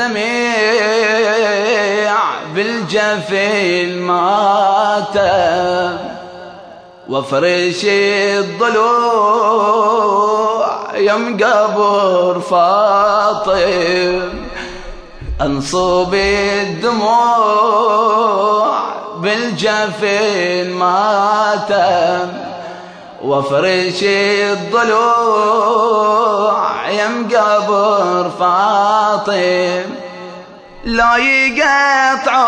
الدميع بالجفين ماتم وافرش الضلوع يم قبر فاطم. انصب الدموع بالجفين ماتم وافرش الضلوع يم قبر فاطم لا يقطعوني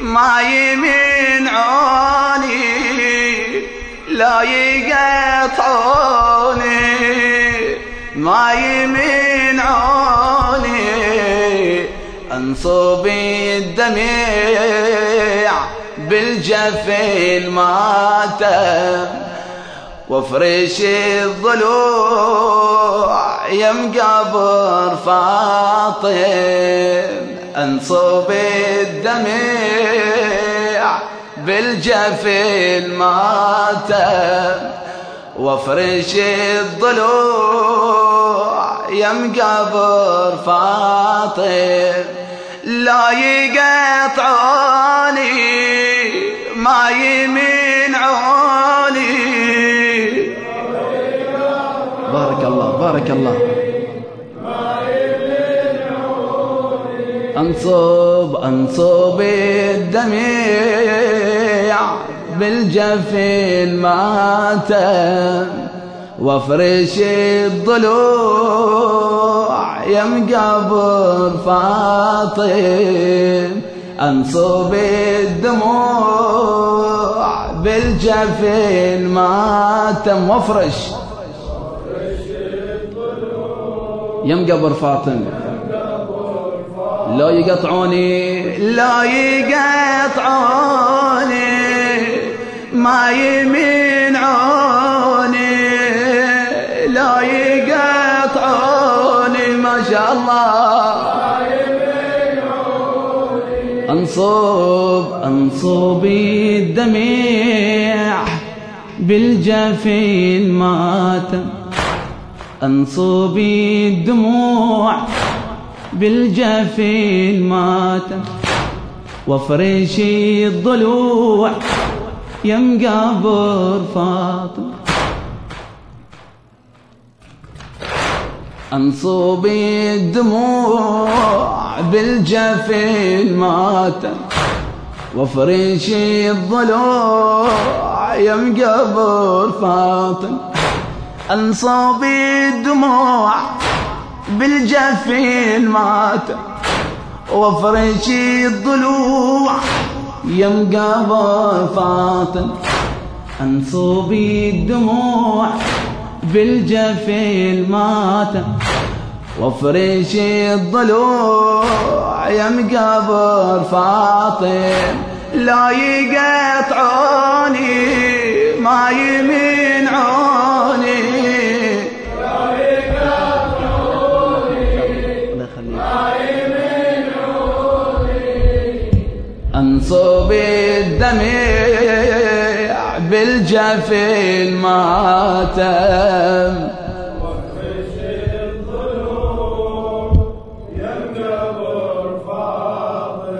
ما يمنعوني لا يقطعوني ما يمنعوني أنصب الدمع بالجفين ماتم وافرش الضلوع يم قبر فاطم أنصب الدمع بالجفين ماتم وافرش الضلوع يم قبر فاطم. لا يقطعوني ما يمنعوني بارك الله بارك الله. أنصب أنصب الدمع بالجفين ماتم وافرش الضلوع يم قبر فاطم. أنصب الدموع بالجفين ماتم وافرش يم قبر فاطم. لا يقطعوني لا يقطعوني ما يمنعوني لا يقطعوني ما شاء الله. أنصب أنصب الدمع بالجفين ماتم أنصب الدموع بالجفين ماتم وافرش الضلوع يم قبر فاطمه أنصب الدموع بالجفين ماتم وافرش الضلوع يم قبر فاطم انصب الدموع بالجفين ماتم وافرش الضلوع يم قبر فاطم انصب الدموع بالجفين ماتم وافرش الضلوع يم قبر فاطم. لا يقطعوني ما يمنعوني أنصب الدمع بالجفين ماتم